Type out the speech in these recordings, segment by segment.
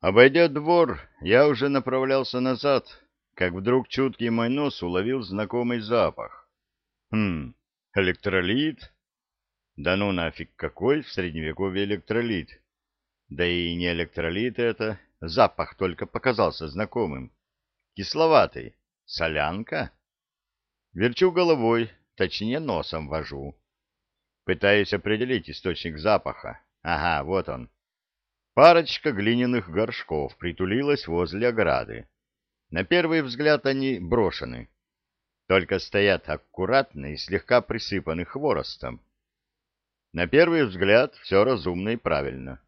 Обойдя двор, я уже направлялся назад, как вдруг чуткий мой нос уловил знакомый запах. Хм, электролит? Да ну нафиг, какой в средневековье электролит? Да и не электролит это, запах только показался знакомым. Кисловатый. Солянка? Верчу головой, точнее носом вожу. Пытаюсь определить источник запаха. Ага, вот он. Парочка глиняных горшков притулилась возле ограды. На первый взгляд они брошены, только стоят аккуратно и слегка присыпаны хворостом. На первый взгляд все разумно и правильно.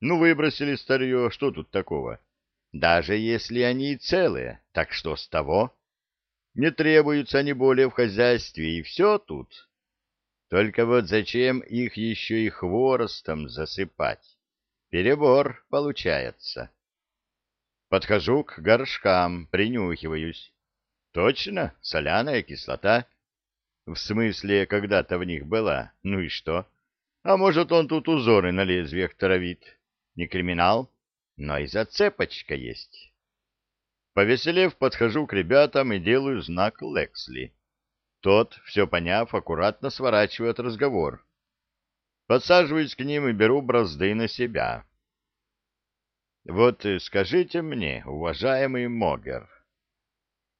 Ну, выбросили старье, что тут такого? Даже если они и целые, так что с того? Не требуются они более в хозяйстве, и все тут. Только вот зачем их еще и хворостом засыпать? Перебор получается. Подхожу к горшкам, принюхиваюсь. Точно, соляная кислота. В смысле, когда-то в них была. Ну и что? А может, он тут узоры на лезвиях травит? Не криминал, но и зацепочка есть. Повеселев, подхожу к ребятам и делаю знак Лексли. Тот, все поняв, аккуратно сворачивает разговор. Подсаживаюсь к ним и беру бразды на себя. Вот скажите мне, уважаемый Могер,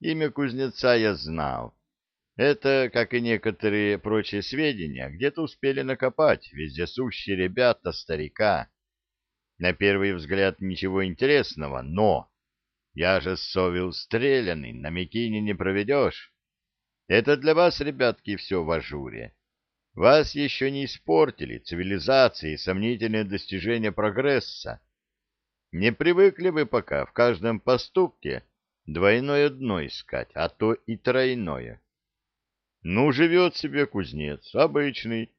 имя кузнеца я знал. Это, как и некоторые прочие сведения, где-то успели накопать вездесущие ребята старика. На первый взгляд ничего интересного, но я же совел стрелянный, на Микине не проведешь. Это для вас, ребятки, все в ажуре. Вас еще не испортили цивилизации и сомнительные достижения прогресса. Не привыкли вы пока в каждом поступке двойное дно искать, а то и тройное. Ну, живет себе кузнец, обычный.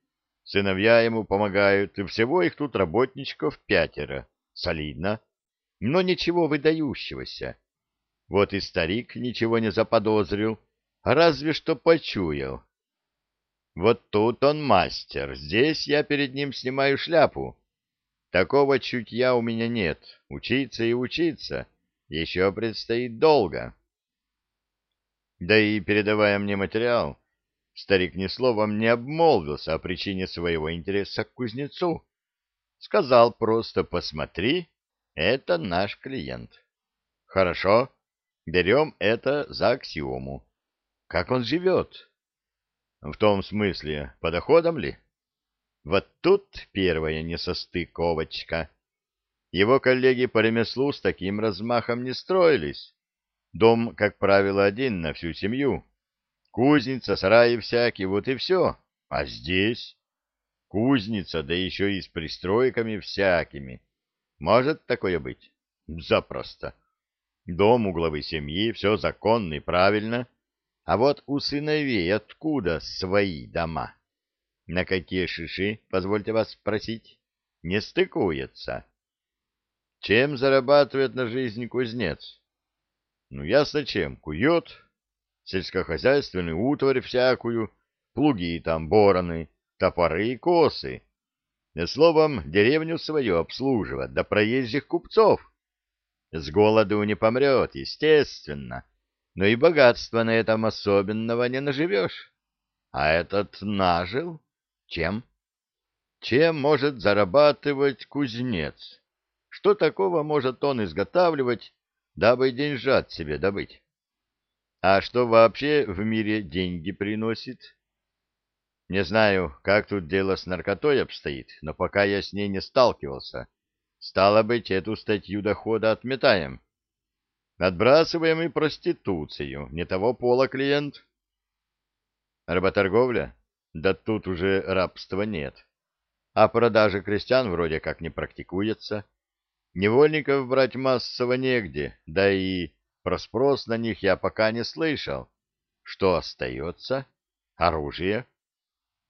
Сыновья ему помогают, и всего их тут работничков пятеро. Солидно, но ничего выдающегося. Вот и старик ничего не заподозрил, разве что почуял. Вот тут он мастер, здесь я перед ним снимаю шляпу. Такого чутья у меня нет, учиться и учиться, еще предстоит долго. Да и передавая мне материал, старик ни словом не обмолвился о причине своего интереса к кузнецу. Сказал просто «посмотри, это наш клиент». Хорошо, берем это за аксиому. Как он живет? В том смысле, по доходам ли? Вот тут первая несостыковочка. Его коллеги по ремеслу с таким размахом не строились. Дом, как правило, один на всю семью. Кузница, сараи всякие, вот и все. А здесь? Кузница, да еще и с пристройками всякими. Может такое быть? Запросто. Дом у главы семьи, все законно и правильно. А вот у сыновей откуда свои дома? На какие шиши, позвольте вас спросить, не стыкуется? Чем зарабатывает на жизнь кузнец? Ну, ясно чем. Кует, сельскохозяйственную утварь всякую, плуги там, бороны, топоры и косы. Словом, деревню свою обслуживать, да проезжих купцов. С голоду не помрет, естественно но и богатства на этом особенного не наживешь. А этот нажил? Чем? Чем может зарабатывать кузнец? Что такого может он изготавливать, дабы деньжат себе добыть? А что вообще в мире деньги приносит? Не знаю, как тут дело с наркотой обстоит, но пока я с ней не сталкивался. Стало быть, эту статью дохода отметаем. Отбрасываем и проституцию. Не того пола клиент. Работорговля? Да тут уже рабства нет. А продажа крестьян вроде как не практикуется. Невольников брать массово негде, да и про спрос на них я пока не слышал. Что остается? Оружие.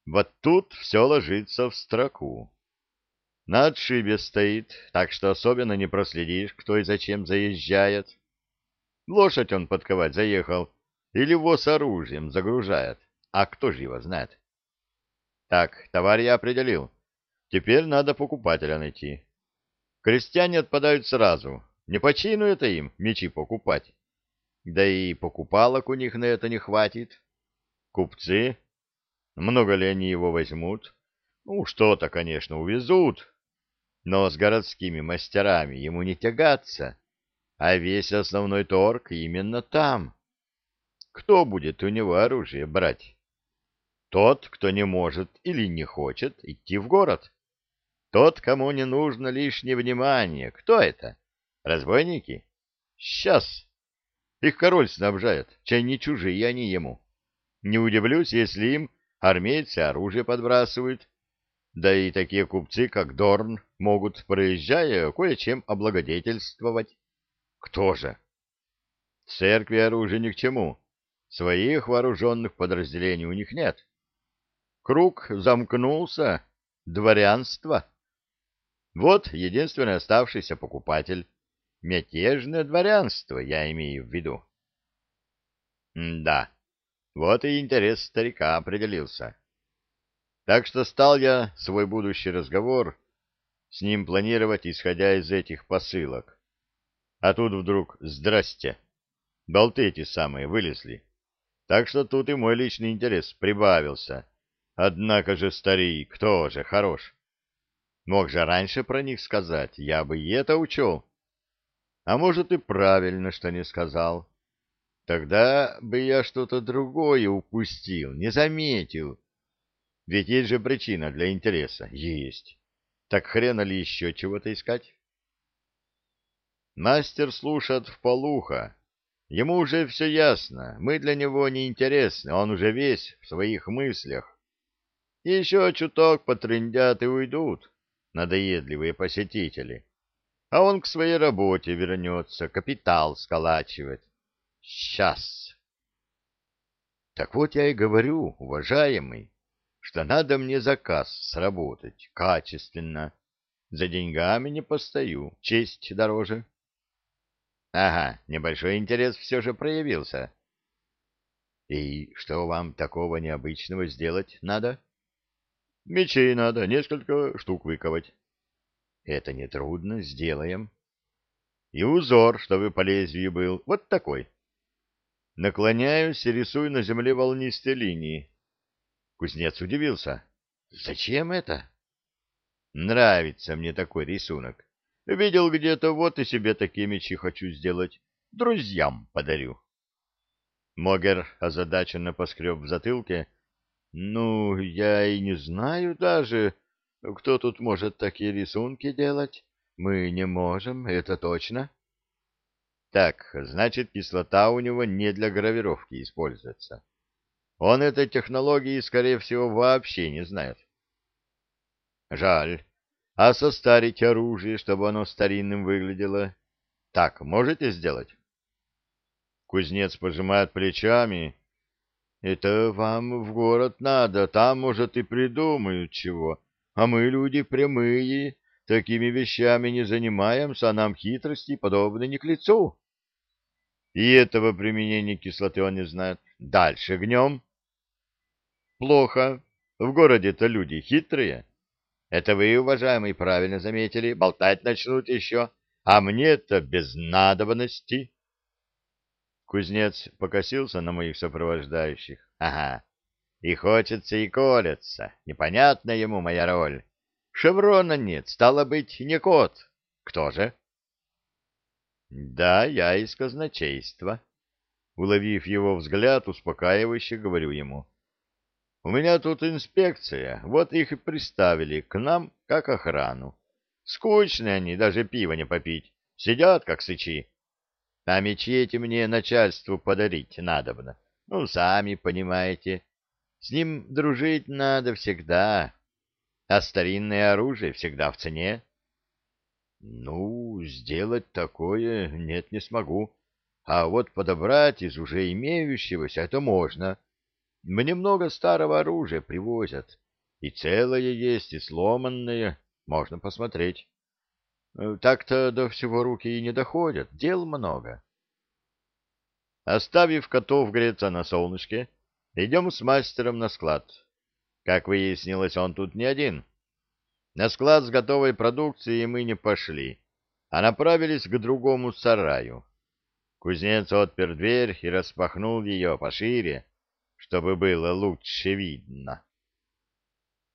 Вот тут все ложится в строку. На отшибе стоит, так что особенно не проследишь, кто и зачем заезжает. Лошадь он подковать заехал или воз оружием загружает, а кто же его знает? Так, товар я определил. Теперь надо покупателя найти. Крестьяне отпадают сразу. Не по чину это им мечи покупать. Да и покупалок у них на это не хватит. Купцы? Много ли они его возьмут? Ну, что-то, конечно, увезут. Но с городскими мастерами ему не тягаться. А весь основной торг именно там. Кто будет у него оружие брать? Тот, кто не может или не хочет идти в город. Тот, кому не нужно лишнее внимание. Кто это? Разбойники? Сейчас. Их король снабжает, чай не чужие они ему. Не удивлюсь, если им армейцы оружие подбрасывают. Да и такие купцы, как Дорн, могут, проезжая, кое-чем облагодетельствовать. Кто же? Церкви оружие ни к чему. Своих вооруженных подразделений у них нет. Круг замкнулся. Дворянство. Вот единственный оставшийся покупатель. Мятежное дворянство, я имею в виду. Да, вот и интерес старика определился. Так что стал я свой будущий разговор с ним планировать, исходя из этих посылок. А тут вдруг «здрасте». Болты эти самые вылезли. Так что тут и мой личный интерес прибавился. Однако же старик тоже хорош. Мог же раньше про них сказать, я бы и это учел. А может, и правильно, что не сказал. Тогда бы я что-то другое упустил, не заметил. Ведь есть же причина для интереса. Есть. Так хрена ли еще чего-то искать? Мастер слушает в полухо. Ему уже все ясно. Мы для него не интересны, он уже весь в своих мыслях. Еще чуток потрындят и уйдут надоедливые посетители. А он к своей работе вернется, капитал сколачивать. Сейчас. Так вот я и говорю, уважаемый, что надо мне заказ сработать качественно. За деньгами не постою, честь дороже. Ага, небольшой интерес все же проявился. И что вам такого необычного сделать надо? Мечей надо, несколько штук выковать. Это нетрудно, сделаем. И узор, чтобы по лезвию был, вот такой. Наклоняюсь и рисую на земле волнистые линии. Кузнец удивился. Зачем это? Нравится мне такой рисунок. Видел где-то, вот и себе такие мечи хочу сделать. Друзьям подарю. Могер озадаченно поскреб в затылке. Ну, я и не знаю даже, кто тут может такие рисунки делать. Мы не можем, это точно. Так, значит, кислота у него не для гравировки используется. Он этой технологии, скорее всего, вообще не знает. Жаль. А состарить оружие, чтобы оно старинным выглядело? Так, можете сделать? Кузнец пожимает плечами. Это вам в город надо, там, может, и придумают чего. А мы люди прямые, такими вещами не занимаемся, а нам хитрости подобные не к лицу. И этого применения кислоты он не знает. Дальше гнем. Плохо. В городе-то люди хитрые. Это вы, уважаемый, правильно заметили. Болтать начнут еще. А мне-то без надобности. Кузнец покосился на моих сопровождающих. Ага. И хочется, и колется. Непонятна ему моя роль. Шеврона нет, стало быть, не кот. Кто же? Да, я из казначейства. Уловив его взгляд, успокаивающе говорю ему. У меня тут инспекция, вот их и приставили к нам как охрану. Скучные они, даже пива не попить, сидят как сычи. А мечи эти мне начальству подарить надобно. Ну, сами понимаете, с ним дружить надо всегда, а старинное оружие всегда в цене. Ну, сделать такое нет, не смогу. А вот подобрать из уже имеющегося это можно. — мне много старого оружия привозят. И целое есть, и сломанное. Можно посмотреть. Э, так-то до всего руки и не доходят. Дел много. Оставив котов греться на солнышке, идем с мастером на склад. Как выяснилось, он тут не один. На склад с готовой продукцией мы не пошли, а направились к другому сараю. Кузнец отпер дверь и распахнул ее пошире, чтобы было лучше видно.